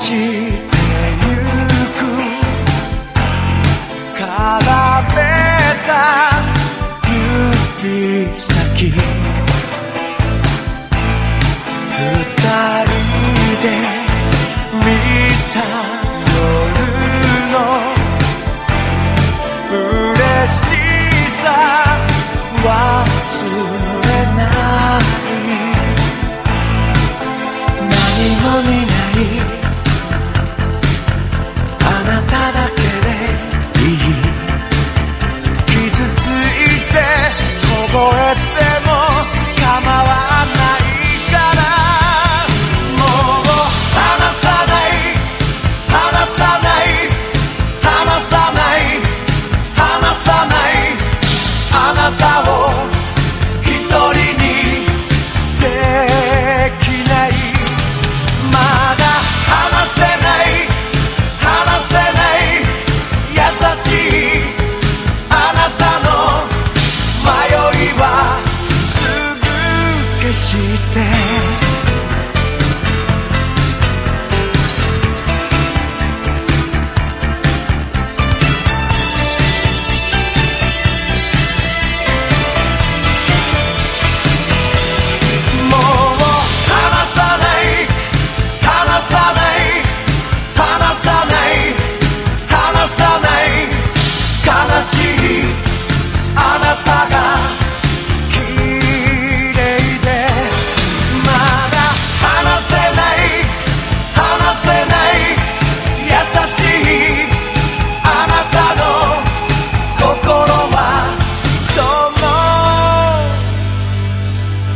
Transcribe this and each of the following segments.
散ってゆく絡めた。指先。二人で。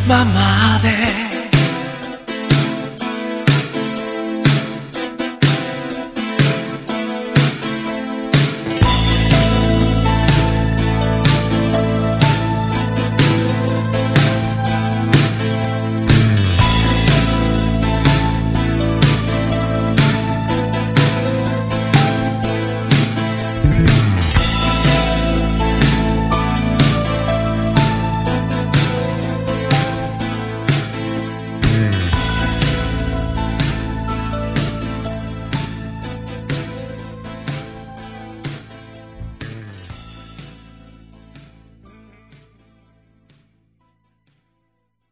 ままで